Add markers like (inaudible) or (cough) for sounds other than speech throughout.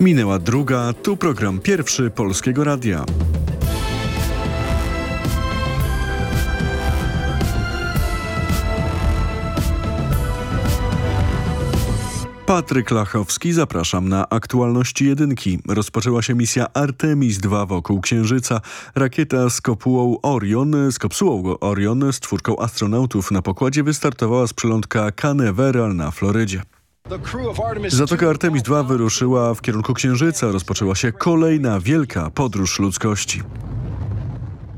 Minęła druga, tu program pierwszy Polskiego Radia. Patryk Lachowski, zapraszam na aktualności jedynki. Rozpoczęła się misja Artemis II wokół Księżyca. Rakieta z kopułą Orion, z kopsułą Orion z czwórką astronautów na pokładzie wystartowała z przylądka Canaveral na Florydzie. Zatoka Artemis II wyruszyła w kierunku Księżyca. Rozpoczęła się kolejna wielka podróż ludzkości.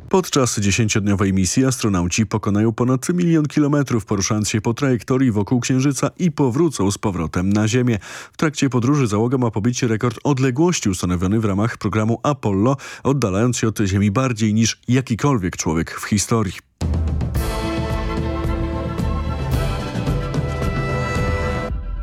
Podczas dziesięciodniowej misji astronauci pokonają ponad milion kilometrów poruszając się po trajektorii wokół Księżyca i powrócą z powrotem na Ziemię. W trakcie podróży załoga ma pobić rekord odległości ustanowiony w ramach programu Apollo, oddalając się od Ziemi bardziej niż jakikolwiek człowiek w historii.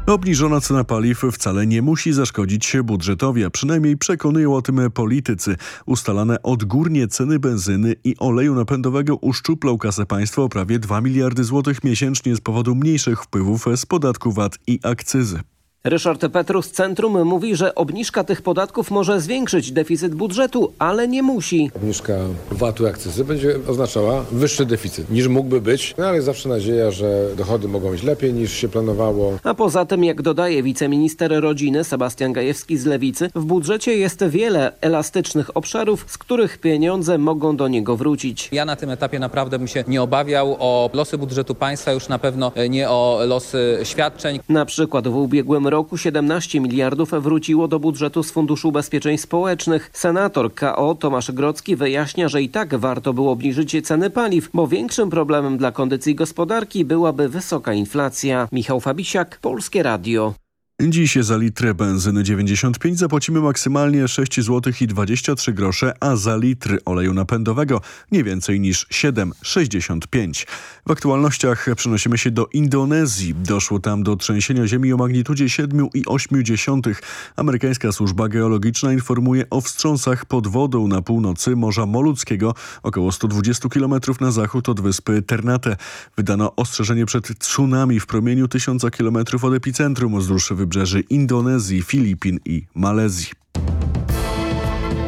Obniżona cena paliw wcale nie musi zaszkodzić budżetowi, a przynajmniej przekonują o tym politycy. Ustalane odgórnie ceny benzyny i oleju napędowego uszczuplą kasę państwa o prawie 2 miliardy złotych miesięcznie z powodu mniejszych wpływów z podatku VAT i akcyzy. Ryszard Petrus z Centrum mówi, że obniżka tych podatków może zwiększyć deficyt budżetu, ale nie musi. Obniżka VAT-u i akcyzy będzie oznaczała wyższy deficyt niż mógłby być, no ale jest zawsze nadzieja, że dochody mogą być lepiej niż się planowało. A poza tym, jak dodaje wiceminister rodziny Sebastian Gajewski z Lewicy, w budżecie jest wiele elastycznych obszarów, z których pieniądze mogą do niego wrócić. Ja na tym etapie naprawdę bym się nie obawiał o losy budżetu państwa, już na pewno nie o losy świadczeń. Na przykład w ubiegłym roku 17 miliardów wróciło do budżetu z Funduszu Ubezpieczeń Społecznych. Senator KO Tomasz Grocki wyjaśnia, że i tak warto było obniżyć ceny paliw, bo większym problemem dla kondycji gospodarki byłaby wysoka inflacja. Michał Fabisiak, Polskie Radio. Dziś za litr benzyny 95 zapłacimy maksymalnie 6 zł i 23 grosze, a za litr oleju napędowego nie więcej niż 7,65. W aktualnościach przenosimy się do Indonezji. Doszło tam do trzęsienia ziemi o magnitudzie 7,8. Amerykańska służba geologiczna informuje o wstrząsach pod wodą na północy Morza Moluckiego, około 120 km na zachód od wyspy Ternate. Wydano ostrzeżenie przed tsunami w promieniu 1000 km od epicentrum wzdłuż wybrzeży Indonezji, Filipin i Malezji.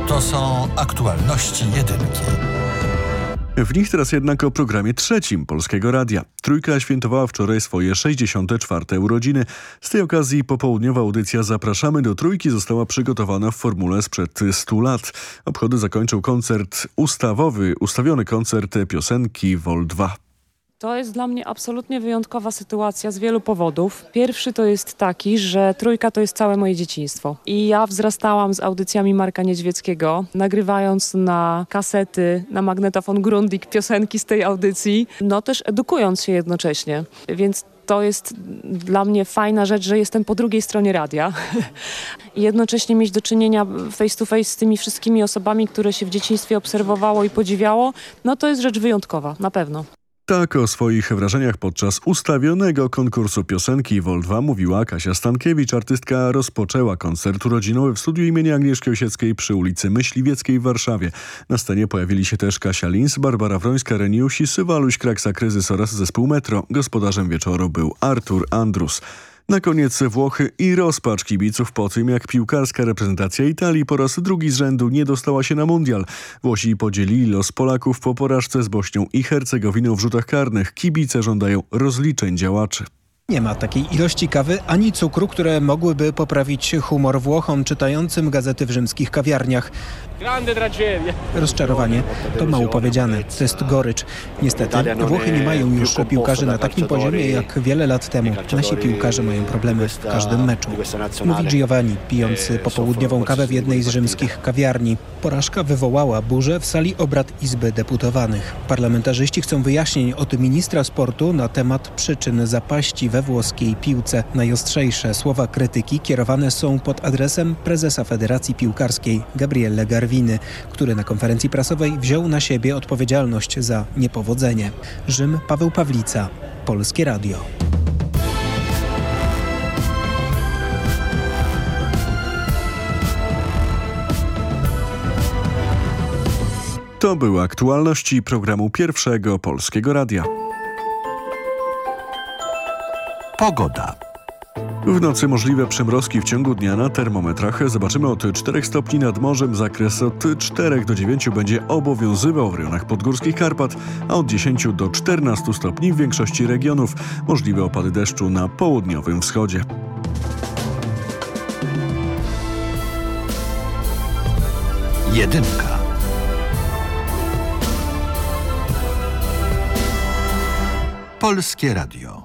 To są aktualności jedynki. W nich teraz jednak o programie trzecim Polskiego Radia. Trójka świętowała wczoraj swoje 64. urodziny. Z tej okazji popołudniowa audycja Zapraszamy do Trójki została przygotowana w formule sprzed 100 lat. Obchody zakończył koncert ustawowy, ustawiony koncert piosenki Vol 2. To jest dla mnie absolutnie wyjątkowa sytuacja z wielu powodów. Pierwszy to jest taki, że trójka to jest całe moje dzieciństwo. I ja wzrastałam z audycjami Marka Niedźwieckiego, nagrywając na kasety, na magnetofon Grundig piosenki z tej audycji, no też edukując się jednocześnie. Więc to jest dla mnie fajna rzecz, że jestem po drugiej stronie radia (laughs) i jednocześnie mieć do czynienia face to face z tymi wszystkimi osobami, które się w dzieciństwie obserwowało i podziwiało, no to jest rzecz wyjątkowa, na pewno. Tak o swoich wrażeniach podczas ustawionego konkursu piosenki 2 mówiła Kasia Stankiewicz. Artystka rozpoczęła koncert urodzinowy w studiu imienia Agnieszki Osieckiej przy ulicy Myśliwieckiej w Warszawie. Na scenie pojawili się też Kasia Lins, Barbara Wrońska, Reniusz i Sywaluś Kraksa Kryzys oraz zespół Metro. Gospodarzem wieczoru był Artur Andrus. Na koniec Włochy i rozpacz kibiców po tym, jak piłkarska reprezentacja Italii po raz drugi z rzędu nie dostała się na mundial. Włosi podzielili los Polaków po porażce z Bośnią i Hercegowiną w rzutach karnych. Kibice żądają rozliczeń działaczy. Nie ma takiej ilości kawy ani cukru, które mogłyby poprawić humor Włochom czytającym gazety w rzymskich kawiarniach. Rozczarowanie to mało powiedziane, to jest gorycz. Niestety Włochy nie mają już piłkarzy na takim poziomie jak wiele lat temu. Nasi piłkarze mają problemy w każdym meczu. Mówi Giovanni, pijący popołudniową kawę w jednej z rzymskich kawiarni. Porażka wywołała burzę w sali obrad Izby Deputowanych. Parlamentarzyści chcą wyjaśnień od ministra sportu na temat przyczyn zapaści we włoskiej piłce. Najostrzejsze słowa krytyki kierowane są pod adresem prezesa Federacji Piłkarskiej Gabriele Garwiny, który na konferencji prasowej wziął na siebie odpowiedzialność za niepowodzenie. Rzym Paweł Pawlica, Polskie Radio. To były aktualności programu Pierwszego Polskiego Radia. Pogoda. W nocy możliwe przymrozki w ciągu dnia na termometrach. Zobaczymy od 4 stopni nad morzem. Zakres od 4 do 9 będzie obowiązywał w rejonach podgórskich Karpat, a od 10 do 14 stopni w większości regionów. Możliwe opady deszczu na południowym wschodzie. Jedynka. Polskie Radio.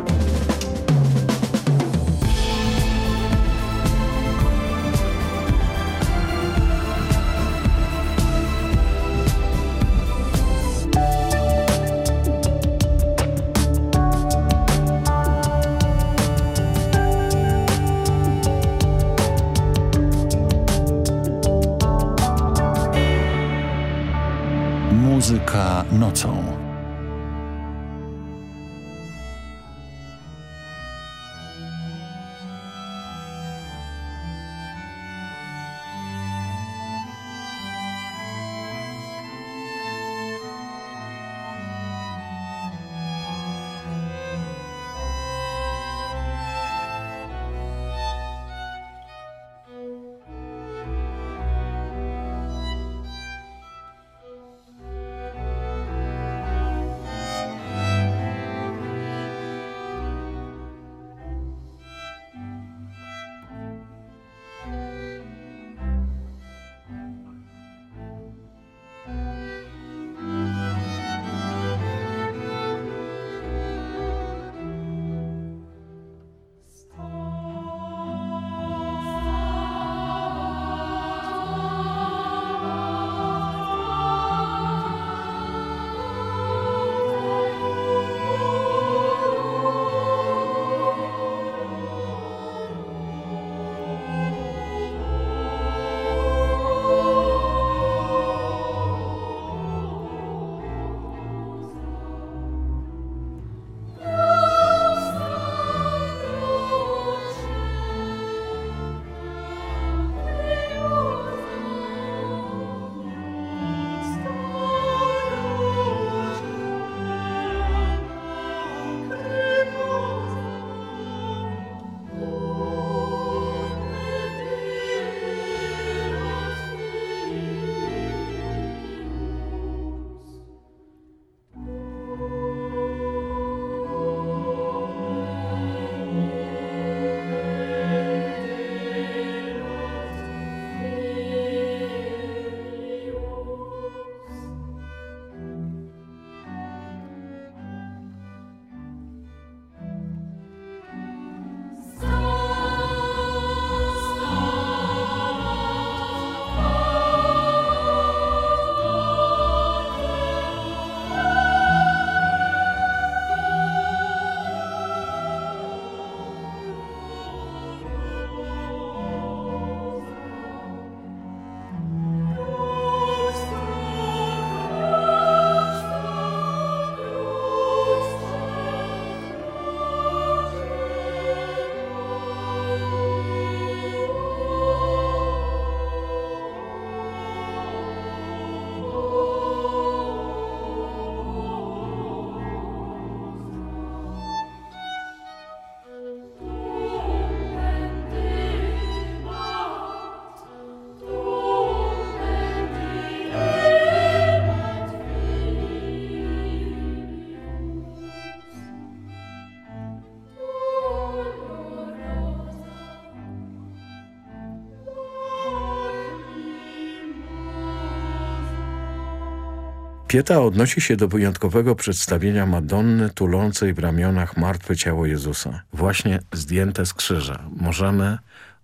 Pieta odnosi się do wyjątkowego przedstawienia Madonny tulącej w ramionach martwe ciało Jezusa, właśnie zdjęte z krzyża. Możemy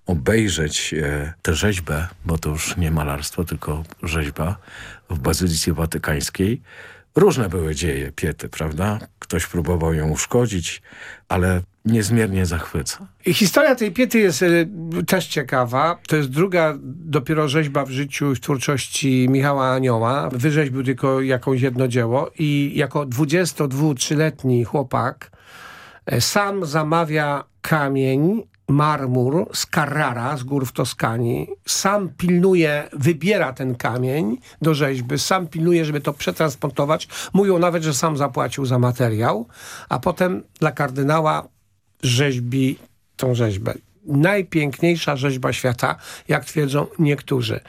obejrzeć e, tę rzeźbę, bo to już nie malarstwo, tylko rzeźba w Bazylice Watykańskiej, różne były dzieje Piety, prawda? Ktoś próbował ją uszkodzić, ale niezmiernie zachwyca. I historia tej piety jest y, też ciekawa. To jest druga dopiero rzeźba w życiu w twórczości Michała Anioła. Wyrzeźbił tylko jakąś jedno dzieło i jako 22-3-letni chłopak e, sam zamawia kamień, marmur z Carrara, z gór w Toskanii. Sam pilnuje, wybiera ten kamień do rzeźby, sam pilnuje, żeby to przetransportować. Mówią nawet, że sam zapłacił za materiał, a potem dla kardynała rzeźbi tą rzeźbę. Najpiękniejsza rzeźba świata, jak twierdzą niektórzy.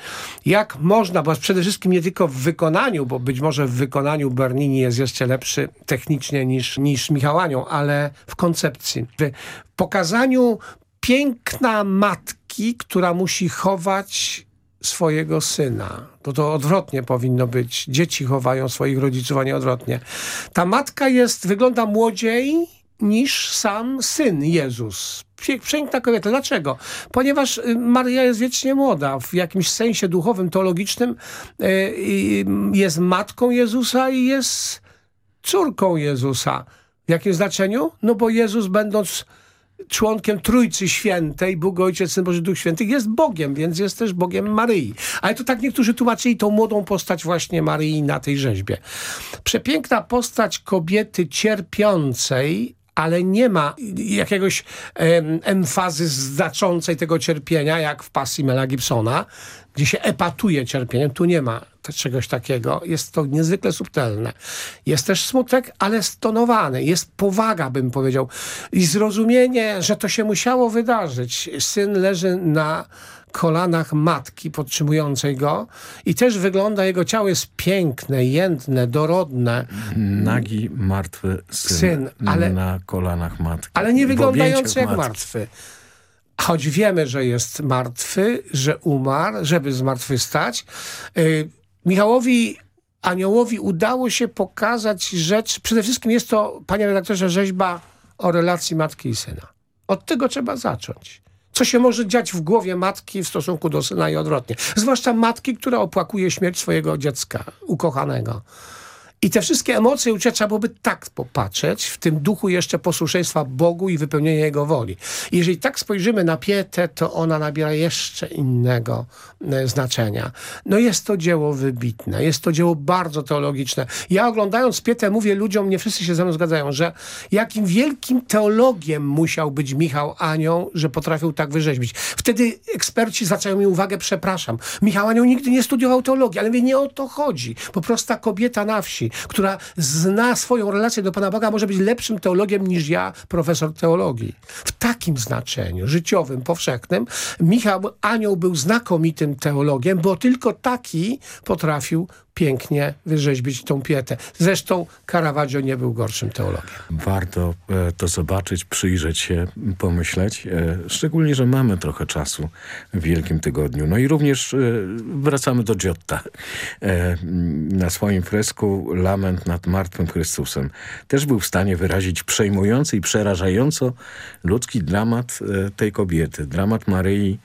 Jak można, bo przede wszystkim nie tylko w wykonaniu, bo być może w wykonaniu Bernini jest jeszcze lepszy technicznie niż, niż Michał Anioł, ale w koncepcji. W pokazaniu piękna matki, która musi chować swojego syna. To to odwrotnie powinno być. Dzieci chowają swoich rodziców, a nie odwrotnie. Ta matka jest, wygląda młodziej, niż sam syn Jezus. Piękna kobieta. Dlaczego? Ponieważ y, Maria jest wiecznie młoda. W jakimś sensie duchowym, teologicznym y, jest matką Jezusa i jest córką Jezusa. W jakim znaczeniu? No bo Jezus będąc członkiem Trójcy Świętej, Bóg Ojciec, Syn Boży, Duch Święty, jest Bogiem, więc jest też Bogiem Maryi. Ale to tak niektórzy tłumaczyli tą młodą postać właśnie Maryi na tej rzeźbie. Przepiękna postać kobiety cierpiącej, ale nie ma jakiegoś em, emfazy znaczącej tego cierpienia, jak w pasji Mela Gibsona, gdzie się epatuje cierpieniem. Tu nie ma czegoś takiego. Jest to niezwykle subtelne. Jest też smutek, ale stonowany. Jest powaga, bym powiedział. I zrozumienie, że to się musiało wydarzyć. Syn leży na kolanach matki podtrzymującej go i też wygląda, jego ciało jest piękne, jędne, dorodne. Nagi, martwy syn, syn ale, na kolanach matki. Ale nie wyglądający jak matki. martwy. Choć wiemy, że jest martwy, że umarł, żeby zmartwychwstać. Yy, Michałowi Aniołowi udało się pokazać rzecz, przede wszystkim jest to, panie redaktorze, rzeźba o relacji matki i syna. Od tego trzeba zacząć co się może dziać w głowie matki w stosunku do syna i odwrotnie. Zwłaszcza matki, która opłakuje śmierć swojego dziecka, ukochanego. I te wszystkie emocje trzeba byłoby tak popatrzeć, w tym duchu jeszcze posłuszeństwa Bogu i wypełnienia Jego woli. Jeżeli tak spojrzymy na Pietę, to ona nabiera jeszcze innego e, znaczenia. No jest to dzieło wybitne, jest to dzieło bardzo teologiczne. Ja oglądając Pietę mówię ludziom, nie wszyscy się ze mną zgadzają, że jakim wielkim teologiem musiał być Michał Anioł, że potrafił tak wyrzeźbić. Wtedy eksperci zwracają mi uwagę, przepraszam, Michał Anioł nigdy nie studiował teologii, ale mówię, nie o to chodzi. Po prostu ta kobieta na wsi, która zna swoją relację do Pana Boga, może być lepszym teologiem niż ja, profesor teologii. W takim znaczeniu, życiowym, powszechnym, Michał Anioł był znakomitym teologiem, bo tylko taki potrafił pięknie wyrzeźbić tą pietę. Zresztą Caravaggio nie był gorszym teologiem. Warto e, to zobaczyć, przyjrzeć się, pomyśleć. E, szczególnie, że mamy trochę czasu w Wielkim Tygodniu. No i również e, wracamy do Giotta. Na swoim fresku Lament nad Martwym Chrystusem też był w stanie wyrazić przejmujący i przerażająco ludzki dramat tej kobiety. Dramat Maryi,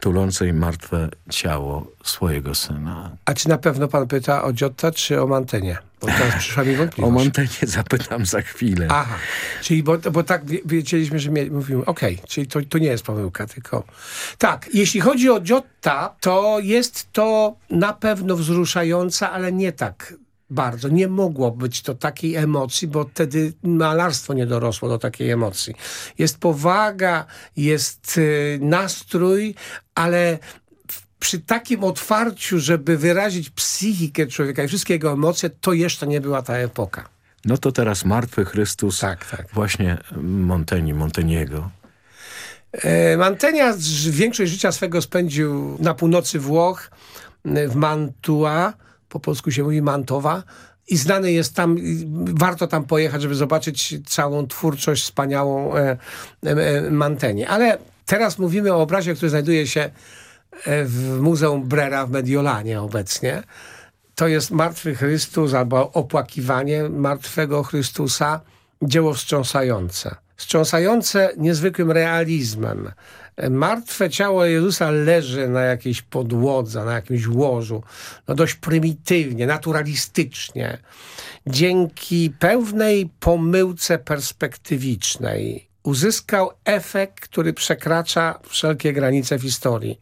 tulącej martwe ciało swojego syna. A czy na pewno pan pyta o Giotta czy o Mantenie? Bo teraz (laughs) przyszła mi wątpliwość. O Montaigne zapytam za chwilę. Aha, czyli bo, bo tak wiedzieliśmy, że mówimy, okej, okay, czyli to, to nie jest pomyłka, tylko... Tak, jeśli chodzi o Giotta, to jest to na pewno wzruszające, ale nie tak bardzo. Nie mogło być to takiej emocji, bo wtedy malarstwo nie dorosło do takiej emocji. Jest powaga, jest y, nastrój, ale przy takim otwarciu, żeby wyrazić psychikę człowieka i wszystkie jego emocje, to jeszcze nie była ta epoka. No to teraz Martwy Chrystus, tak, tak. właśnie Montaigne, Montaigniego. E, Mantegna większość życia swego spędził na północy Włoch, w Mantua, po polsku się mówi Mantowa, i znany jest tam, warto tam pojechać, żeby zobaczyć całą twórczość wspaniałą e, e, e Mantenie. Ale teraz mówimy o obrazie, który znajduje się e, w Muzeum Brera w Mediolanie obecnie. To jest Martwy Chrystus albo opłakiwanie Martwego Chrystusa, dzieło wstrząsające. Wstrząsające niezwykłym realizmem, Martwe ciało Jezusa leży na jakiejś podłodze, na jakimś łożu, no dość prymitywnie, naturalistycznie. Dzięki pewnej pomyłce perspektywicznej uzyskał efekt, który przekracza wszelkie granice w historii.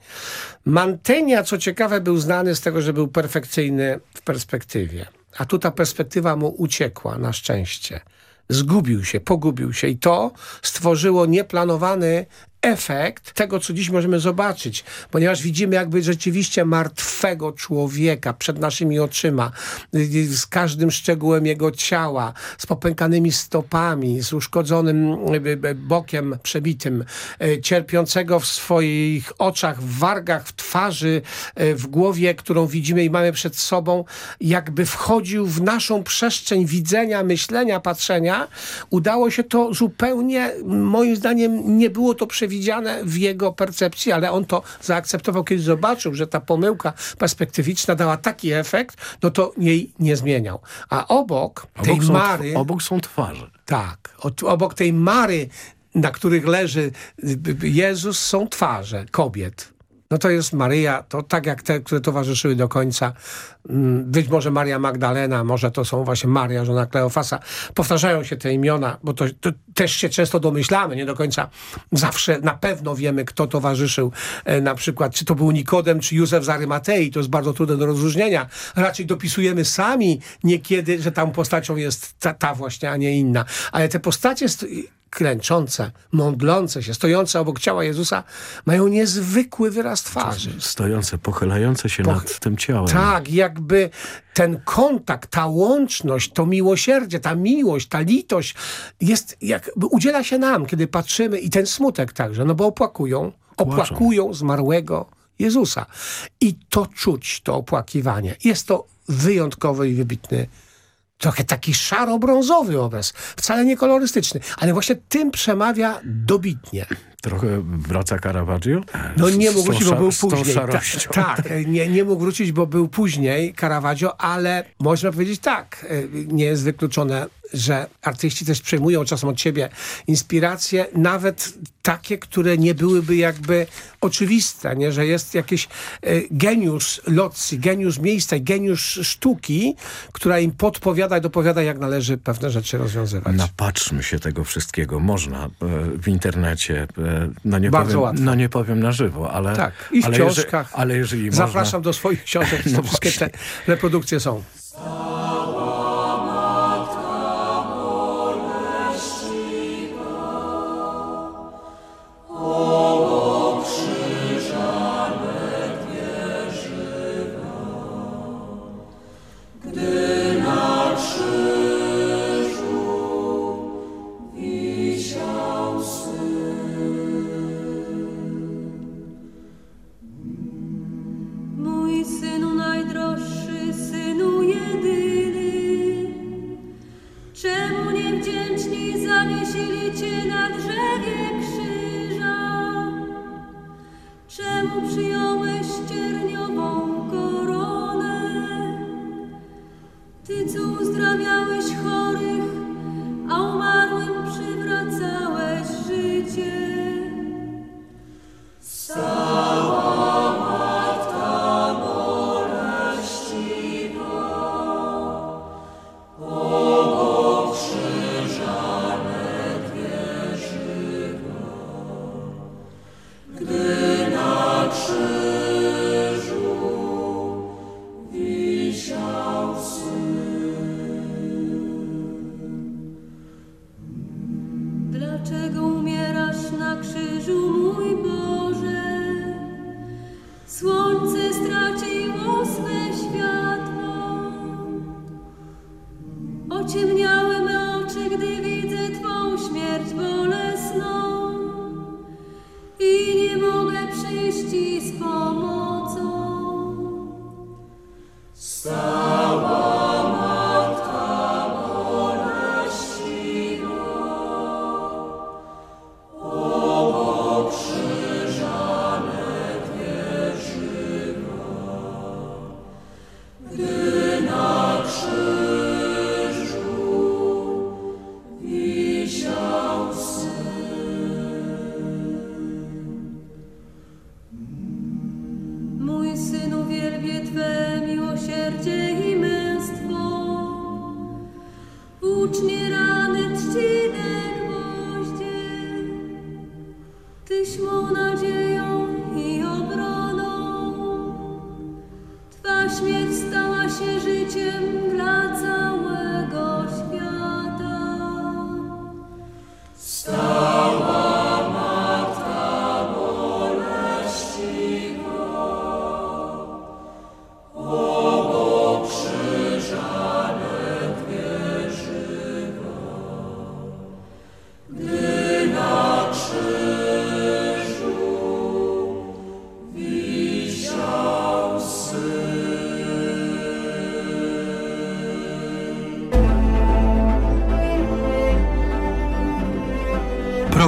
Mantegna, co ciekawe, był znany z tego, że był perfekcyjny w perspektywie. A tu ta perspektywa mu uciekła, na szczęście. Zgubił się, pogubił się i to stworzyło nieplanowany efekt tego, co dziś możemy zobaczyć, ponieważ widzimy jakby rzeczywiście martwego człowieka przed naszymi oczyma, z każdym szczegółem jego ciała, z popękanymi stopami, z uszkodzonym bokiem przebitym, cierpiącego w swoich oczach, w wargach, w twarzy, w głowie, którą widzimy i mamy przed sobą, jakby wchodził w naszą przestrzeń widzenia, myślenia, patrzenia. Udało się to zupełnie, moim zdaniem, nie było to przewidziane przewidziane w jego percepcji, ale on to zaakceptował, kiedy zobaczył, że ta pomyłka perspektywiczna dała taki efekt, no to jej nie zmieniał. A obok, obok tej Mary... Obok są twarze. Tak. Obok tej Mary, na których leży Jezus, są twarze kobiet. No to jest Maryja, to tak jak te, które towarzyszyły do końca. Mm, być może Maria Magdalena, może to są właśnie Maria, żona Kleofasa. Powtarzają się te imiona, bo to, to, też się często domyślamy, nie do końca zawsze na pewno wiemy, kto towarzyszył. E, na przykład, czy to był Nikodem, czy Józef z Arymatei, to jest bardzo trudne do rozróżnienia. Raczej dopisujemy sami niekiedy, że tam postacią jest ta, ta właśnie, a nie inna. Ale te postacie klęczące, mądlące się, stojące obok ciała Jezusa, mają niezwykły wyraz twarzy. Stojące, pochylające się Poch nad tym ciałem. Tak, jakby ten kontakt, ta łączność, to miłosierdzie, ta miłość, ta litość jest, jakby udziela się nam, kiedy patrzymy i ten smutek także, no bo opłakują, opłakują zmarłego Jezusa. I to czuć, to opłakiwanie. Jest to wyjątkowy i wybitny trochę taki szaro-brązowy obraz, wcale nie kolorystyczny, ale właśnie tym przemawia dobitnie. Trochę wraca Caravaggio? No nie mógł wrócić, bo był później. Ta, (laughs) tak, nie, nie mógł wrócić, bo był później Caravaggio, ale można powiedzieć tak, e, nie jest wykluczone, że artyści też przejmują czasem od siebie inspiracje, nawet takie, które nie byłyby jakby oczywiste, nie? że jest jakiś e, geniusz lotsi, geniusz miejsca, geniusz sztuki, która im podpowiada i dopowiada, jak należy pewne rzeczy rozwiązywać. Napatrzmy się tego wszystkiego. Można e, w internecie, no nie, Bardzo powiem, łatwo. no nie powiem na żywo, ale... Tak, i w ale książkach. Jeżeli, ale jeżeli Zapraszam można... do swoich książek, to (laughs) No wszystkie te reprodukcje są.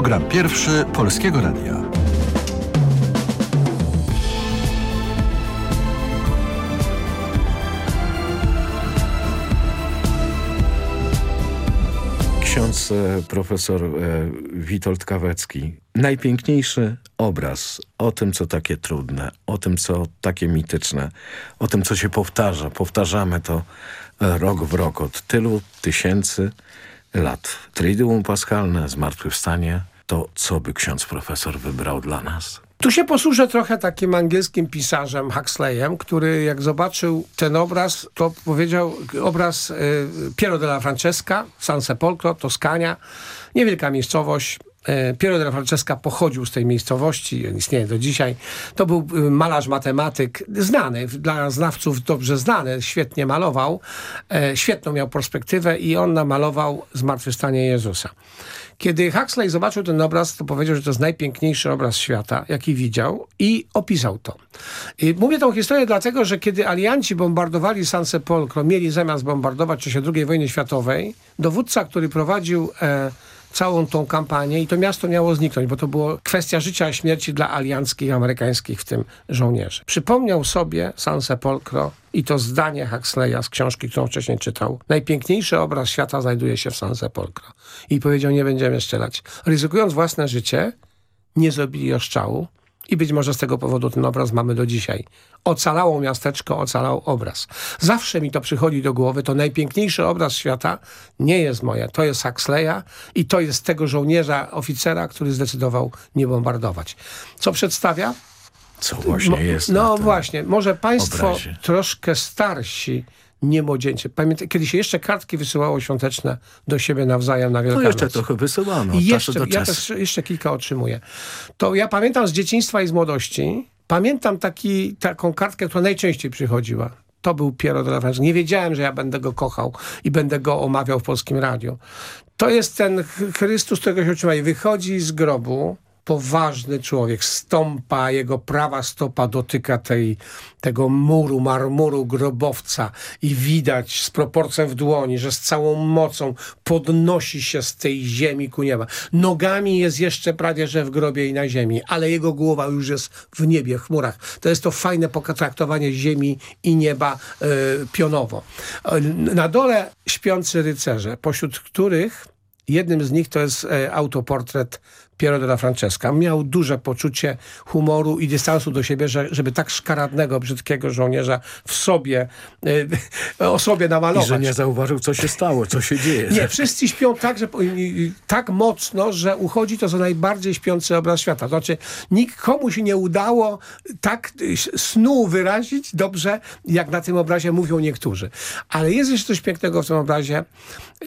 Program pierwszy Polskiego Radia. Ksiądz e, profesor e, Witold Kawecki. Najpiękniejszy obraz o tym, co takie trudne, o tym, co takie mityczne, o tym, co się powtarza. Powtarzamy to e, rok w rok od tylu tysięcy lat. Triduum Paschalne, Zmartwychwstanie, to co by ksiądz profesor wybrał dla nas? Tu się posłużę trochę takim angielskim pisarzem Huxleyem, który jak zobaczył ten obraz, to powiedział obraz y, Piero della Francesca, San Sepolcro, Toskania, niewielka miejscowość. y, Piero della Francesca pochodził z tej miejscowości, istnieje do dzisiaj. To był y, malarz, matematyk, znany, dla znawców dobrze znany, świetnie malował, e, świetną miał perspektywę i on namalował Zmartwychwstanie Jezusa. Kiedy Huxley zobaczył ten obraz, to powiedział, że to jest najpiękniejszy obraz świata, jaki widział i opisał to. I mówię tą historię dlatego, że kiedy alianci bombardowali San Sepolcro, mieli zamiast bombardować w czasie II wojny światowej, dowódca, który prowadził e, całą tą kampanię i to miasto miało zniknąć, bo to było kwestia życia i śmierci dla alianckich, amerykańskich, w tym żołnierzy. Przypomniał sobie San Sepolcro i to zdanie Huxleya z książki, którą wcześniej czytał. Najpiękniejszy obraz świata znajduje się w San Sepolcro. I powiedział, nie będziemy strzelać. Ryzykując własne życie, nie zrobili oszczału i być może z tego powodu ten obraz mamy do dzisiaj. Ocalało miasteczko, ocalał obraz. Zawsze mi to przychodzi do głowy, to najpiękniejszy obraz świata nie jest moje. To jest Huxleya i to jest tego żołnierza, oficera, który zdecydował nie bombardować. Co przedstawia? Co właśnie jest No właśnie, może państwo obrazie? troszkę starsi, nie młodzieńcy. Pamiętaj, kiedy się jeszcze kartki wysyłało świąteczne do siebie nawzajem na No Wielkanoc. jeszcze trochę wysyłano. I jeszcze, do ja też jeszcze kilka otrzymuję. To ja pamiętam z dzieciństwa i z młodości, pamiętam taki, taką kartkę, która najczęściej przychodziła. To był Piero della Francesca. Nie wiedziałem, że ja będę go kochał i będę go omawiał w polskim radiu. To jest ten Ch- Chrystus, którego się otrzymał. I wychodzi z grobu, poważny człowiek, stąpa, jego prawa stopa dotyka tej, tego muru, marmuru grobowca i widać z proporcją w dłoni, że z całą mocą podnosi się z tej ziemi ku nieba. Nogami jest jeszcze prawie, że w grobie i na ziemi, ale jego głowa już jest w niebie, w chmurach. To jest to fajne potraktowanie ziemi i nieba e, pionowo. Na dole śpiący rycerze, pośród których Jednym z nich to jest e, autoportret Piero della Francesca. Miał duże poczucie humoru i dystansu do siebie, że, żeby tak szkaradnego, brzydkiego żołnierza w sobie, e, (laughs) o sobie I namalować. że nie zauważył, co się stało, co się dzieje. Nie, wszyscy śpią tak, że, i- i- tak mocno, że uchodzi to za najbardziej śpiący obraz świata. Znaczy, nikomu się nie udało tak y, snu wyrazić dobrze, jak na tym obrazie mówią niektórzy. Ale jest jeszcze coś pięknego w tym obrazie,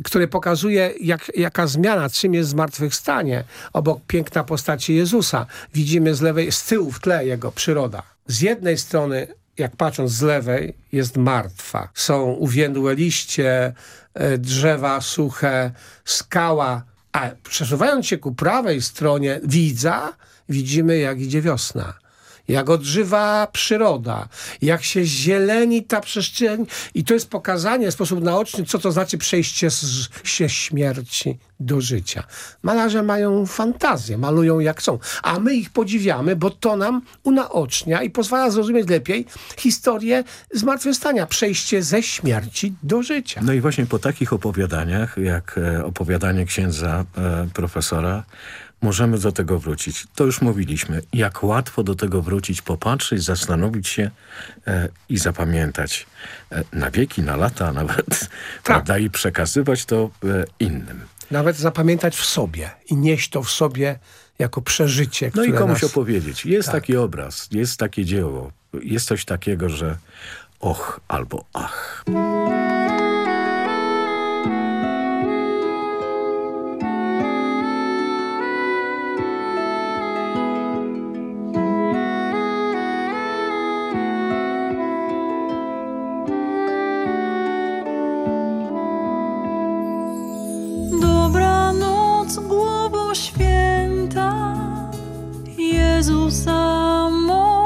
który pokazuje, jak, jaka zmiana, czym jest zmartwychwstanie. Obok piękna postaci Jezusa. Widzimy z lewej, z tyłu w tle jego przyroda. Z jednej strony jak patrząc z lewej, jest martwa. Są uwiędłe liście, e, drzewa suche, skała. A przesuwając się ku prawej stronie widza, widzimy jak idzie wiosna. Jak odżywa przyroda, jak się zieleni ta przestrzeń. I to jest pokazanie w sposób naoczny, co to znaczy przejście z, się śmierci do życia. Malarze mają fantazję, malują jak chcą, a my ich podziwiamy, bo to nam unaocznia i pozwala zrozumieć lepiej historię zmartwychwstania, przejście ze śmierci do życia. No i właśnie po takich opowiadaniach, jak e, opowiadanie księdza e, profesora, możemy do tego wrócić. To już mówiliśmy. Jak łatwo do tego wrócić, popatrzeć, zastanowić się e, i zapamiętać e, na wieki, na lata (laughs) nawet, prawda? I przekazywać to e, innym. Nawet zapamiętać w sobie i nieść to w sobie jako przeżycie, No i komuś nas... opowiedzieć. Jest Tak. taki obraz, jest takie dzieło, jest coś takiego, że och albo ach. Głowo święta, Jezusa mojego,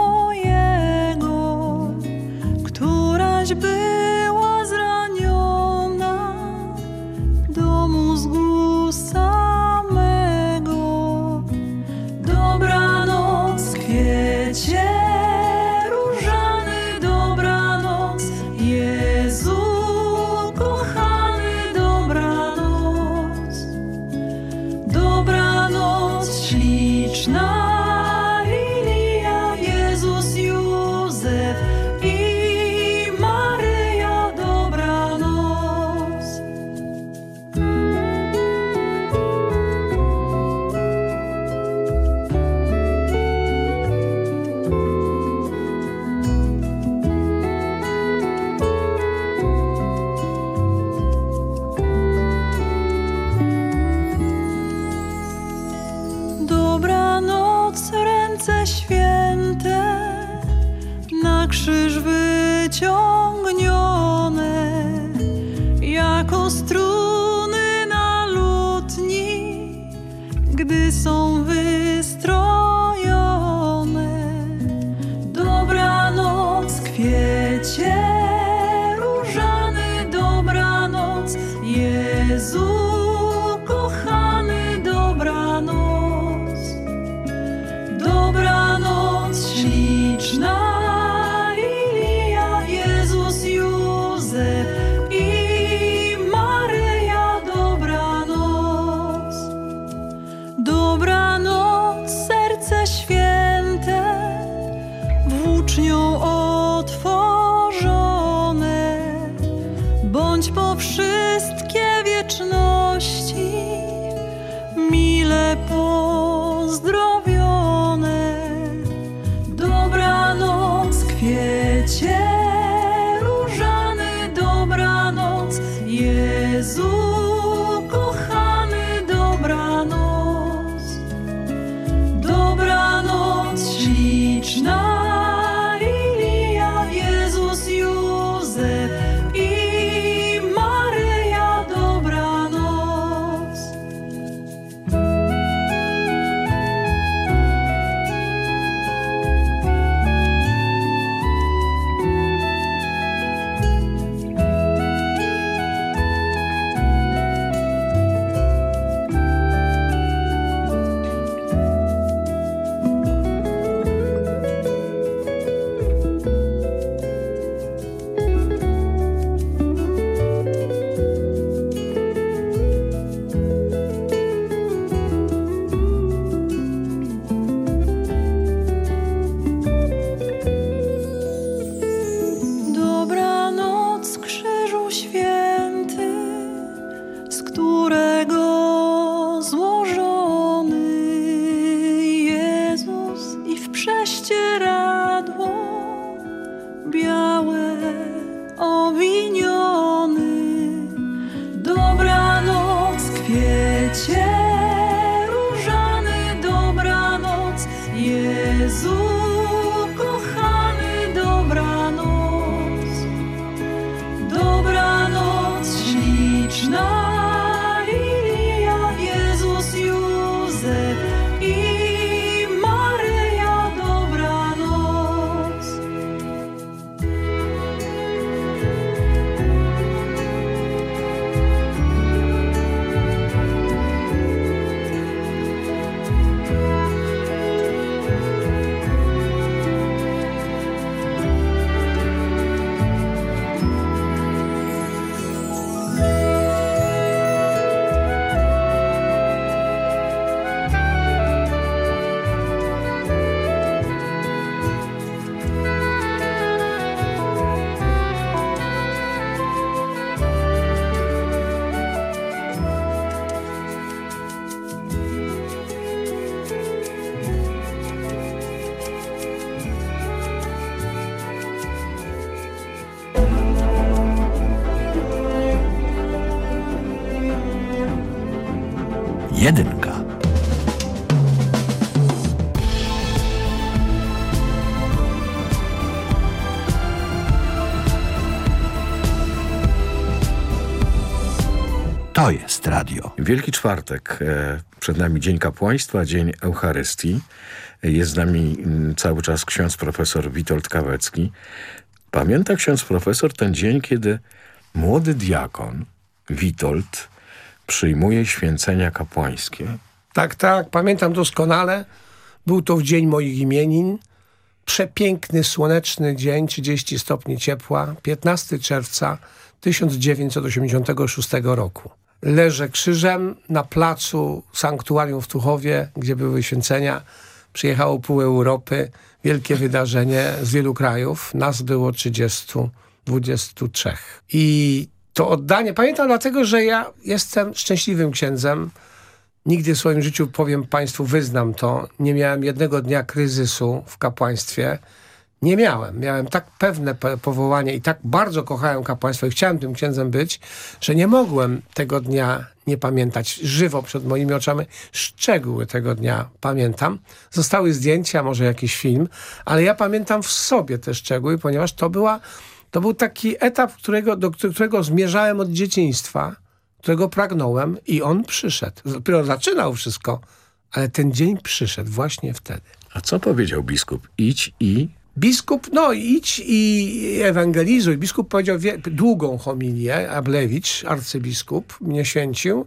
jest radio. Wielki Czwartek. e, Przed nami Dzień Kapłaństwa, Dzień Eucharystii. Jest z nami mm, cały czas ksiądz profesor Witold Kawecki. Pamięta ksiądz profesor ten dzień, kiedy młody diakon Witold przyjmuje święcenia kapłańskie? Tak, tak, pamiętam doskonale. Był to w dzień moich imienin. Przepiękny, słoneczny dzień, 30 stopni ciepła, 15 czerwca 1986 roku. Leżę krzyżem na placu Sanktuarium w Tuchowie, gdzie były święcenia. Przyjechało pół Europy, wielkie wydarzenie z wielu krajów. Nas było 30, 23. I to oddanie, pamiętam dlatego, że ja jestem szczęśliwym księdzem. Nigdy w swoim życiu, powiem Państwu, wyznam to, nie miałem jednego dnia kryzysu w kapłaństwie. Nie miałem. Miałem tak pewne pe- powołanie i tak bardzo kochałem kapłaństwo i chciałem tym księdzem być, że nie mogłem tego dnia nie pamiętać. Żywo przed moimi oczami szczegóły tego dnia pamiętam. Zostały zdjęcia, może jakiś film, ale ja pamiętam w sobie te szczegóły, ponieważ to była to był taki etap, którego, do którego zmierzałem od dzieciństwa, którego pragnąłem i on przyszedł. Dopiero zaczynał wszystko, ale ten dzień przyszedł właśnie wtedy. A co powiedział biskup? Idź i... Biskup, no idź i ewangelizuj. Biskup powiedział wie, długą homilię, Ablewicz, arcybiskup, mnie święcił.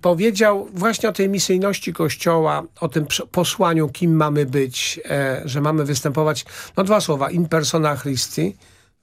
Powiedział właśnie o tej misyjności Kościoła, o tym posłaniu, kim mamy być, e, że mamy występować, no dwa słowa, in persona Christi,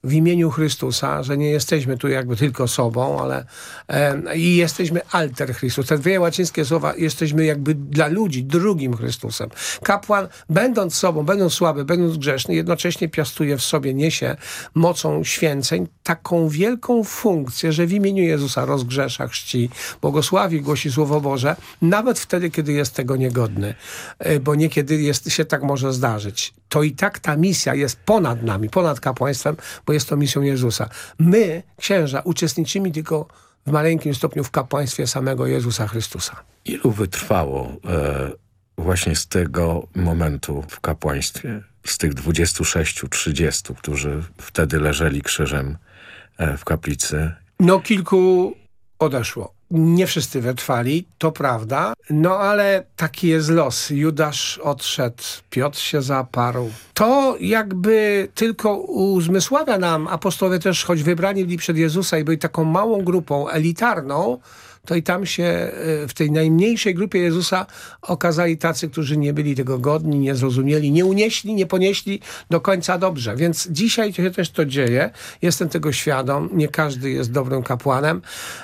w imieniu Chrystusa, że nie jesteśmy tu jakby tylko sobą, ale e, i jesteśmy alter Chrystus. Te dwie łacińskie słowa, jesteśmy jakby dla ludzi drugim Chrystusem. Kapłan, będąc sobą, będąc słaby, będąc grzeszny, jednocześnie piastuje w sobie, niesie mocą święceń taką wielką funkcję, że w imieniu Jezusa rozgrzesza, chrzci, błogosławi, głosi Słowo Boże, nawet wtedy, kiedy jest tego niegodny, E, bo niekiedy jest, się tak może zdarzyć. To i tak ta misja jest ponad nami, ponad kapłaństwem, bo jest to misją Jezusa. My, księża, uczestniczymy tylko w maleńkim stopniu w kapłaństwie samego Jezusa Chrystusa. Ilu wytrwało e, właśnie z tego momentu w kapłaństwie? Z tych 26-30, którzy wtedy leżeli krzyżem e, w kaplicy? No kilku odeszło. Nie wszyscy wytrwali, to prawda, no ale taki jest los. Judasz odszedł, Piotr się zaparł. To jakby tylko uzmysławia nam, apostołowie też, choć wybrani byli przed Jezusa i byli taką małą grupą elitarną, to i tam się e, w tej najmniejszej grupie Jezusa okazali tacy, którzy nie byli tego godni, nie zrozumieli, nie unieśli, nie ponieśli do końca dobrze. Więc dzisiaj się też to dzieje. Jestem tego świadom. Nie każdy jest dobrym kapłanem.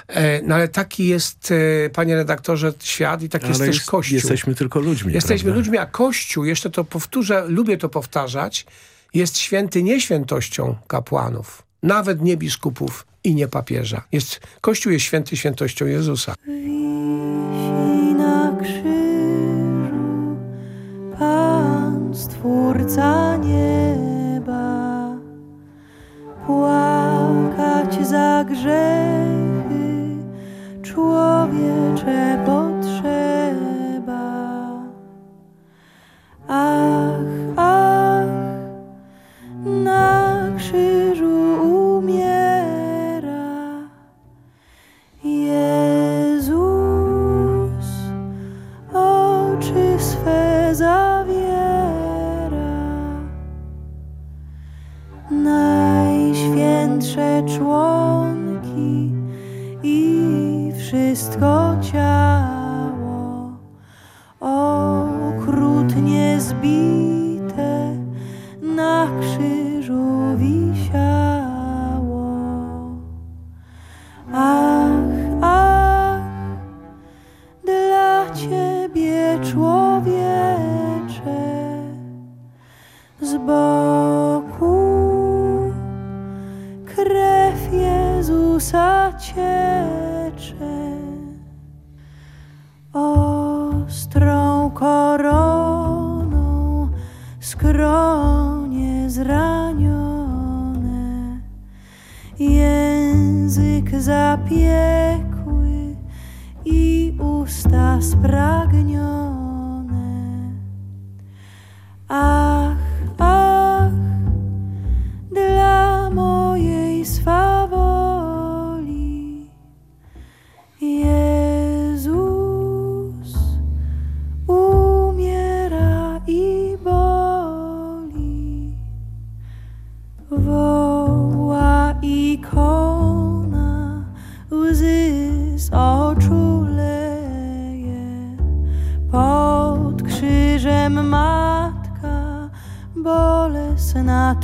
E, No ale taki jest, e, panie redaktorze, świat i taki jest Ale też jest- Kościół. Jesteśmy tylko ludźmi, Jesteśmy prawda? ludźmi, a Kościół, jeszcze to powtórzę, lubię to powtarzać, jest święty nie świętością kapłanów, nawet nie biskupów i nie papieża. Jest, Kościół jest święty świętością Jezusa. Wisi na krzyżu Pan Stwórca nieba Płakać za grzechy Człowiecze potrzeba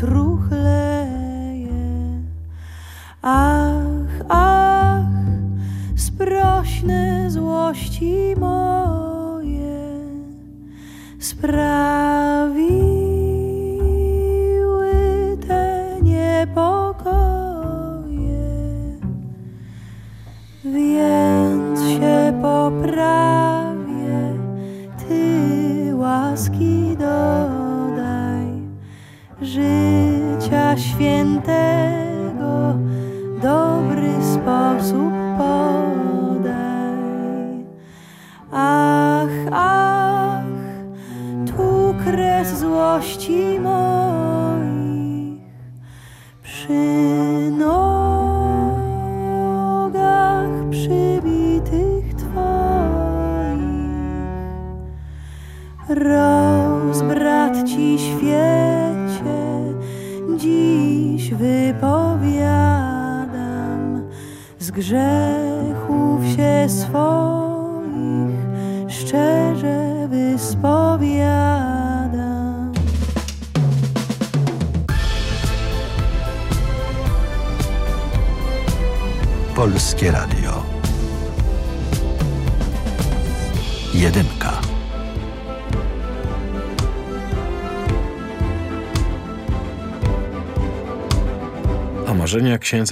true.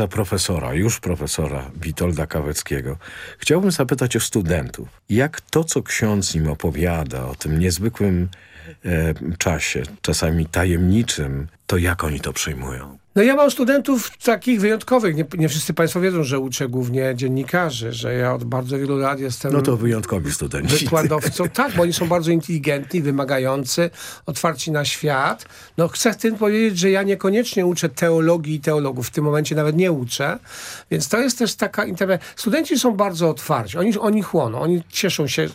Profesora, już profesora Witolda Kaweckiego. Chciałbym zapytać o studentów. Jak to, co ksiądz im opowiada o tym niezwykłym czasie, czasami tajemniczym, to jak oni to przyjmują? No ja mam studentów takich wyjątkowych. Nie, nie wszyscy państwo wiedzą, że uczę głównie dziennikarzy, że ja od bardzo wielu lat jestem No to wyjątkowi studenci. wykładowcą. (laughs) Tak, bo oni są bardzo inteligentni, wymagający, otwarci na świat. No chcę tym powiedzieć, że ja niekoniecznie uczę teologii i teologów. W tym momencie nawet nie uczę. Więc to jest też taka interwencja. Studenci są bardzo otwarci. Oni, oni chłoną. Oni cieszą się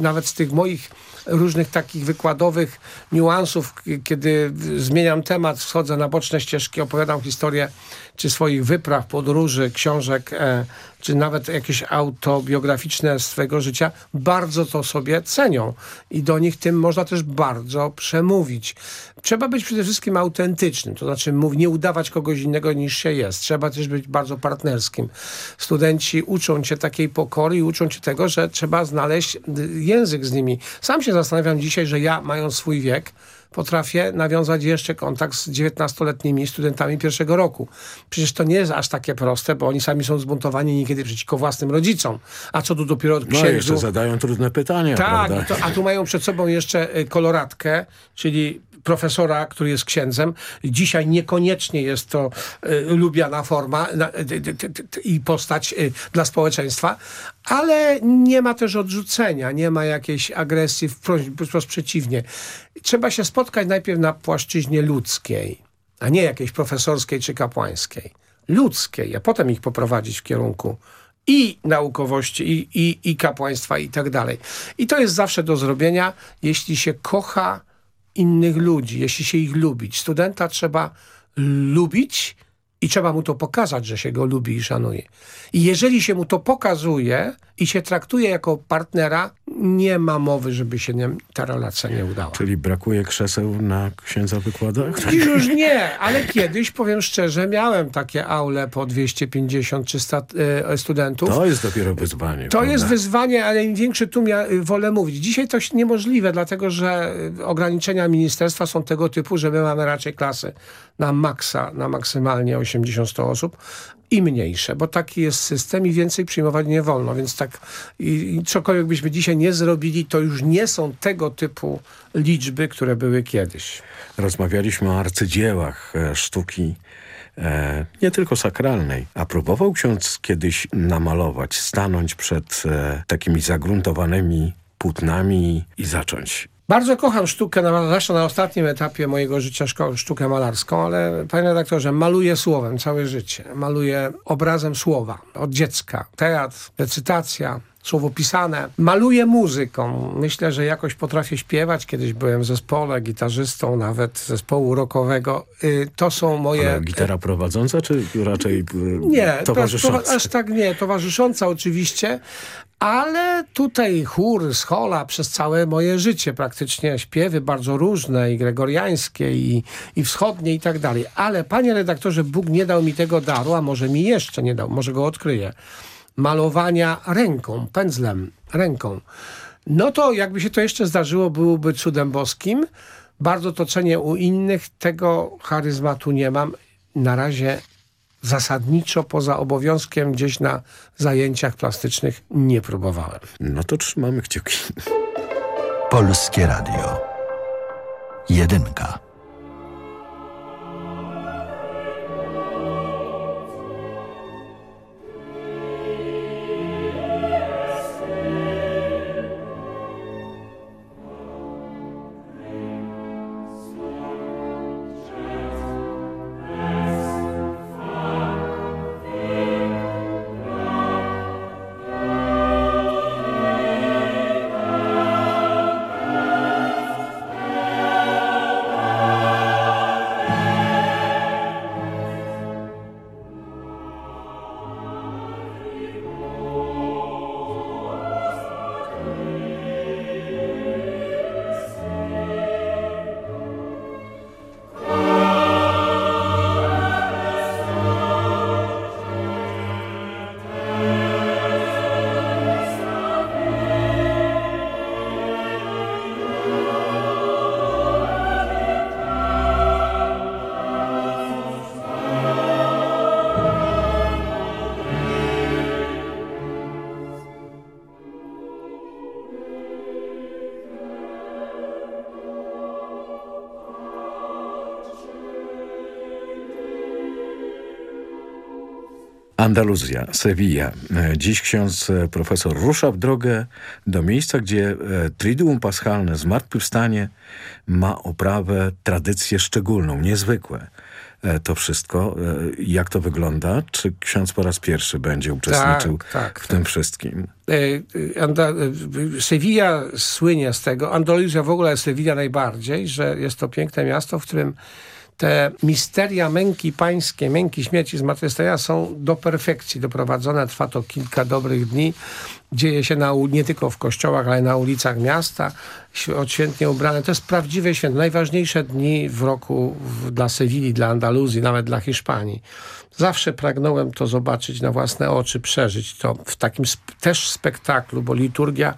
nawet z tych moich różnych takich wykładowych niuansów, kiedy zmieniam temat, wchodzę na boczne ścieżki, opowiadam historię czy swoich wypraw, podróży, książek, e, czy nawet jakieś autobiograficzne swego życia, bardzo to sobie cenią i do nich tym można też bardzo przemówić. Trzeba być przede wszystkim autentycznym, to znaczy nie udawać kogoś innego niż się jest. Trzeba też być bardzo partnerskim. Studenci uczą cię takiej pokory i uczą cię tego, że trzeba znaleźć y, język z nimi. Sam się zastanawiam dzisiaj, że ja, mając swój wiek, potrafię nawiązać jeszcze kontakt z 19-letnimi studentami pierwszego roku. Przecież to nie jest aż takie proste, bo oni sami są zbuntowani niekiedy przeciwko własnym rodzicom. A co tu dopiero No księdzu... jeszcze zadają trudne pytania, Tak, prawda? i to, a tu mają przed sobą jeszcze y, koloratkę, czyli profesora, który jest księdzem. Dzisiaj niekoniecznie jest to y, lubiana forma y, y, i postać dla społeczeństwa, ale nie ma też odrzucenia, nie ma jakiejś agresji, wprost przeciwnie. Trzeba się spotkać najpierw na płaszczyźnie ludzkiej, a nie jakiejś profesorskiej czy kapłańskiej. Ludzkiej, a potem ich poprowadzić w kierunku i naukowości, i, i, i kapłaństwa, i tak dalej. I to jest zawsze do zrobienia, jeśli się kocha innych ludzi, jeśli się ich lubić. Studenta trzeba lubić i trzeba mu to pokazać, że się go lubi i szanuje. I jeżeli się mu to pokazuje i się traktuje jako partnera, nie ma mowy, żeby się nie, ta relacja nie udała. Czyli brakuje krzeseł na księdza wykładach? Dziś (laughs) już nie, ale kiedyś, powiem szczerze, miałem takie aule po 250-300 e, studentów. To jest dopiero wyzwanie. To prawda? jest wyzwanie, ale im większy tu ja y, wolę mówić. Dzisiaj to jest niemożliwe, dlatego że y, ograniczenia ministerstwa są tego typu, że my mamy raczej klasy na maksa, na maksymalnie 80-100 osób i mniejsze, bo taki jest system i więcej przyjmować nie wolno, więc tak i, i cokolwiek byśmy dzisiaj nie zrobili, to już nie są tego typu liczby, które były kiedyś. Rozmawialiśmy o arcydziełach e, sztuki E, nie tylko sakralnej. A próbował ksiądz kiedyś namalować, stanąć przed e, takimi zagruntowanymi płótnami i zacząć bardzo kocham sztukę, na- zwłaszcza na ostatnim etapie mojego życia sztukę malarską, ale panie redaktorze, maluję słowem całe życie. Maluję obrazem słowa od dziecka. Teatr, recytacja, słowo pisane. Maluję muzyką. Myślę, że jakoś potrafię śpiewać. Kiedyś byłem w zespole, gitarzystą nawet zespołu rockowego. Y, To są moje... Ale gitara prowadząca, czy raczej e, Nie, to, towarzysząca? to, aż tak nie, towarzysząca oczywiście, ale tutaj chór z hola przez całe moje życie praktycznie śpiewy bardzo różne i gregoriańskie i, i wschodnie i tak dalej. Ale panie redaktorze, Bóg nie dał mi tego daru, a może mi jeszcze nie dał, może go odkryję. Malowania ręką, pędzlem, ręką. No to jakby się to jeszcze zdarzyło, byłoby cudem boskim. Bardzo to cenię u innych, tego charyzmatu nie mam. Na razie zasadniczo poza obowiązkiem gdzieś na zajęciach plastycznych nie próbowałem. No to trzymamy kciuki. Polskie Radio. Jedynka. Andaluzja, Sevilla. E, Dziś ksiądz e, profesor rusza w drogę do miejsca, gdzie e, Triduum Paschalne, Zmartwychwstanie, ma oprawę, tradycję szczególną, niezwykłe. To wszystko, jak to wygląda? Czy ksiądz po raz pierwszy będzie uczestniczył tak, w tym wszystkim? E, e, Anda, e, Sevilla słynie z tego, Andaluzja w ogóle Sevilla najbardziej, że jest to piękne miasto, w którym te misteria męki pańskie, męki śmierci zmartwychwstania są do perfekcji doprowadzone. Trwa to kilka dobrych dni. Dzieje się na, nie tylko w kościołach, ale na ulicach miasta. Św- Odświętnie ubrane. To jest prawdziwe święto. Najważniejsze dni w roku w, dla Sewilli, dla Andaluzji, nawet dla Hiszpanii. Zawsze pragnąłem to zobaczyć na własne oczy, przeżyć to w takim sp- też spektaklu, bo liturgia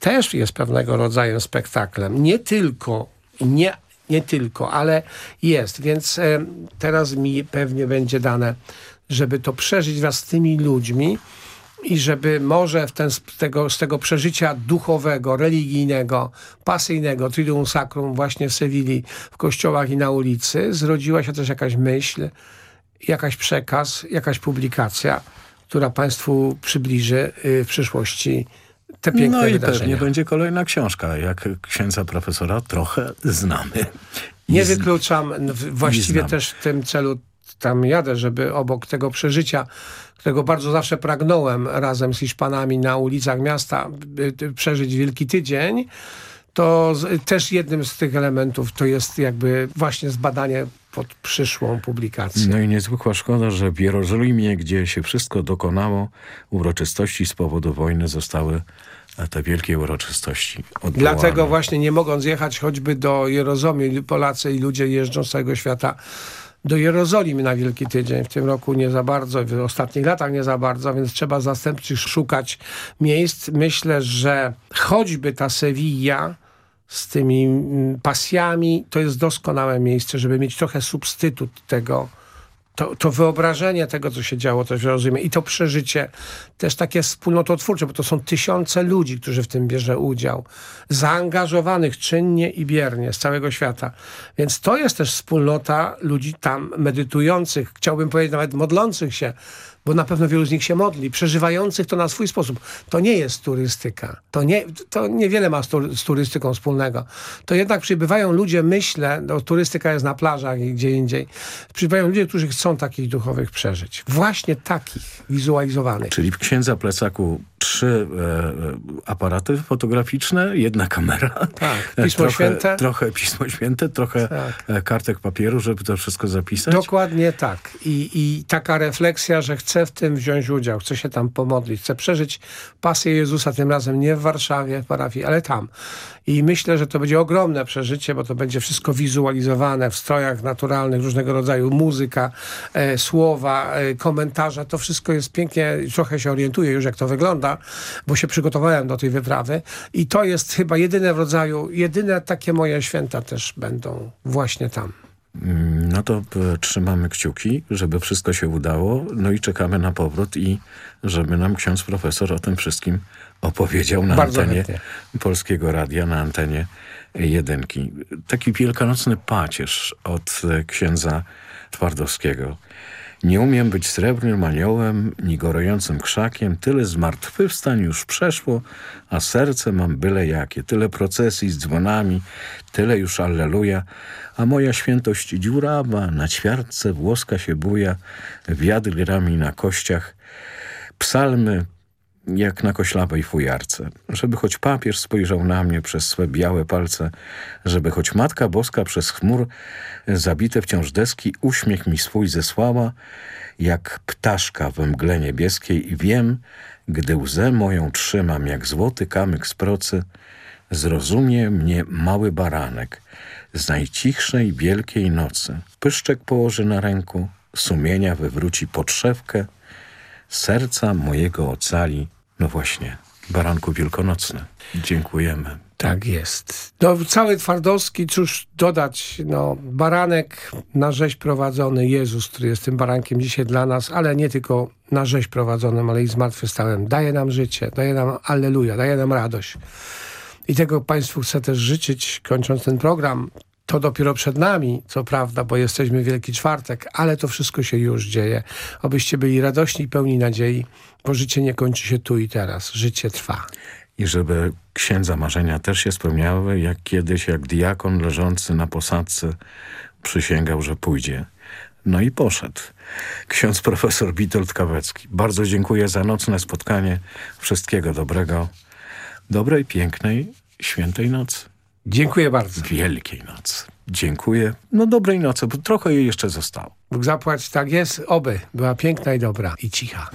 też jest pewnego rodzaju spektaklem. Nie tylko, nie, nie tylko, ale jest. Więc e, teraz mi pewnie będzie dane, żeby to przeżyć wraz z tymi ludźmi i żeby może w ten, z, tego, z tego przeżycia duchowego, religijnego, pasyjnego, Triduum Sacrum właśnie w Sewilli, w kościołach i na ulicy, zrodziła się też jakaś myśl, jakaś przekaz, jakaś publikacja, która Państwu przybliży y, w przyszłości te piękne no i wydarzenia. pewnie będzie kolejna książka. Jak księdza profesora trochę znamy. Nie z- wykluczam, właściwie znam. też w tym celu tam jadę, żeby obok tego przeżycia, którego bardzo zawsze pragnąłem razem z Hiszpanami na ulicach miasta przeżyć Wielki Tydzień, to z, też jednym z tych elementów to jest jakby właśnie zbadanie pod przyszłą publikację. No i niezwykła szkoda, że w Jerozolimie, gdzie się wszystko dokonało, uroczystości z powodu wojny zostały e, te wielkie uroczystości odwołane. Dlatego właśnie nie mogąc jechać choćby do Jerozolimy, Polacy i ludzie jeżdżą z całego świata do Jerozolimy na Wielki Tydzień. W tym roku nie za bardzo, w ostatnich latach nie za bardzo, więc trzeba zastępczych szukać miejsc. Myślę, że choćby ta Sevilla z tymi mm, pasjami, to jest doskonałe miejsce, żeby mieć trochę substytut tego, to, to wyobrażenie tego, co się działo, to się rozumie. I to przeżycie też takie wspólnototwórcze, bo to są tysiące ludzi, którzy w tym bierze udział, zaangażowanych czynnie i biernie z całego świata. Więc to jest też wspólnota ludzi tam medytujących, chciałbym powiedzieć nawet modlących się, bo na pewno wielu z nich się modli, przeżywających to na swój sposób. To nie jest turystyka. To, nie, to niewiele ma z, z turystyką wspólnego. To jednak przybywają ludzie, myślę, no, turystyka jest na plażach i gdzie indziej, przybywają ludzie, którzy chcą takich duchowych przeżyć. Właśnie takich, wizualizowanych. Czyli księdza plecaku trzy e, aparaty fotograficzne, jedna kamera. Tak, Pismo trochę, Święte. Trochę Pismo Święte, trochę Tak. kartek papieru, żeby to wszystko zapisać. Dokładnie tak. I, I taka refleksja, że chcę w tym wziąć udział, chcę się tam pomodlić, chcę przeżyć pasję Jezusa, tym razem nie w Warszawie, w parafii, ale tam. I myślę, że to będzie ogromne przeżycie, bo to będzie wszystko wizualizowane w strojach naturalnych, różnego rodzaju muzyka, e, słowa, e, komentarze. To wszystko jest pięknie, trochę się orientuję już, jak to wygląda, bo się przygotowałem do tej wyprawy. I to jest chyba jedyne w rodzaju, jedyne takie moje święta też będą właśnie tam. Mm, No to e, trzymamy kciuki, żeby wszystko się udało, no i czekamy na powrót i żeby nam ksiądz profesor o tym wszystkim opowiedział na Bardzo antenie chętnie. Polskiego Radia, na antenie jedynki. Taki wielkanocny pacierz od e, księdza Twardowskiego. Nie umiem być srebrnym aniołem, ni gorejącym krzakiem, tyle zmartwychwstań już przeszło, a serce mam byle jakie, tyle procesji z dzwonami, tyle już alleluja, a moja świętość dziurawa, na ćwiartce włoska się buja, wiatr grami na kościach, psalmy jak na koślawej fujarce, żeby choć papież spojrzał na mnie przez swe białe palce, żeby choć Matka Boska przez chmur zabite wciąż deski uśmiech mi swój zesłała, jak ptaszka we mgle niebieskiej i wiem, gdy łzę moją trzymam jak złoty kamyk z procy, zrozumie mnie mały baranek z najcichszej wielkiej nocy. Pyszczek położy na ręku, sumienia wywróci podszewkę, serca mojego ocali. No właśnie, baranku wielkanocny. Dziękujemy. Tak jest. No, cały Twardowski, cóż dodać, no, baranek na rzeź prowadzony, Jezus, który jest tym barankiem dzisiaj dla nas, ale nie tylko na rzeź prowadzonym, ale i zmartwychwstałym. Daje nam życie, daje nam alleluja, daje nam radość. I tego Państwu chcę też życzyć, kończąc ten program. To dopiero przed nami, co prawda, bo jesteśmy Wielki Czwartek, ale to wszystko się już dzieje. Obyście byli radośni i pełni nadziei, bo życie nie kończy się tu i teraz. Życie trwa. I żeby księdza marzenia też się spełniały, jak kiedyś, jak diakon leżący na posadzce przysięgał, że pójdzie. No i poszedł. Ksiądz profesor Witold Kawecki. Bardzo dziękuję za nocne spotkanie. Wszystkiego dobrego. Dobrej, pięknej, świętej nocy. Dziękuję bardzo. Wielkiej nocy. Dziękuję. No dobrej nocy, bo trochę jej jeszcze zostało. Bóg zapłać, tak jest, oby. Była piękna i dobra i cicha.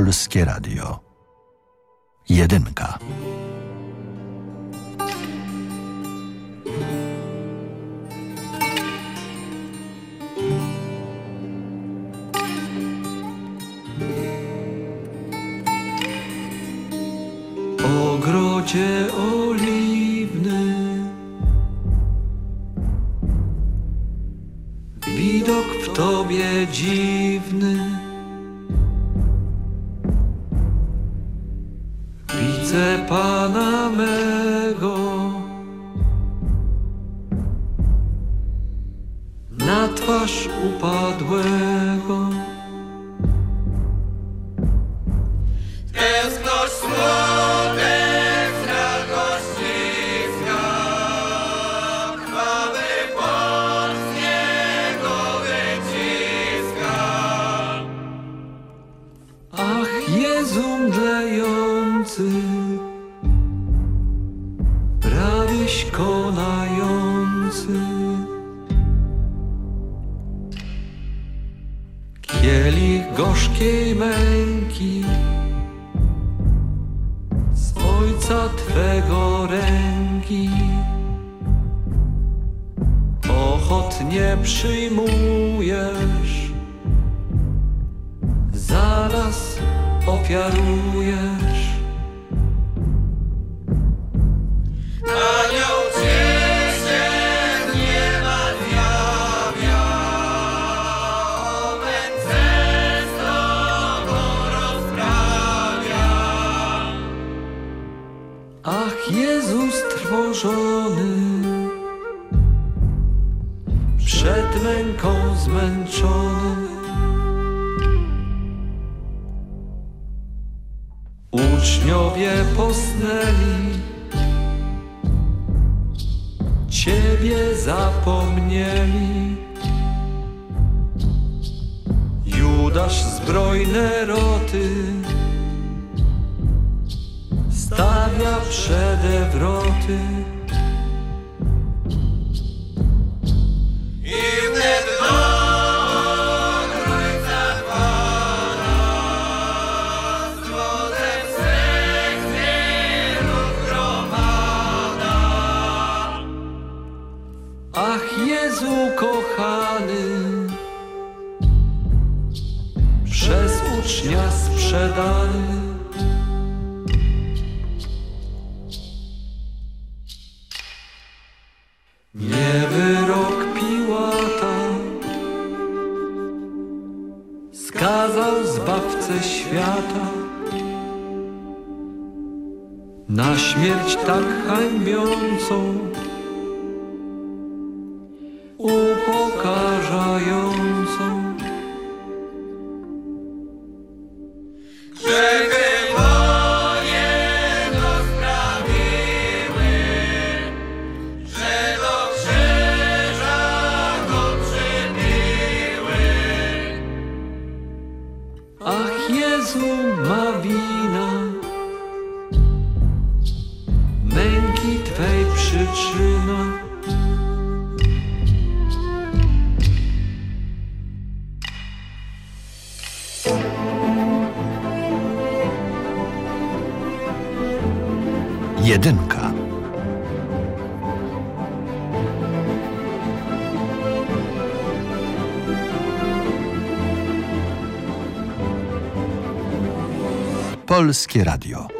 Polskie Radio. Ucznia sprzedany. Polskie Radio.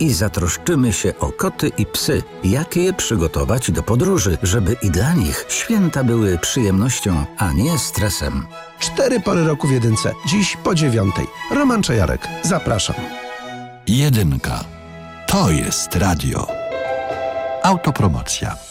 I zatroszczymy się o koty i psy, jak je przygotować do podróży, żeby i dla nich święta były przyjemnością, a nie stresem. Cztery pory roku w jedynce. Dziś po dziewiątej. Roman Czajarek. Zapraszam. Jedynka. To jest radio. Autopromocja.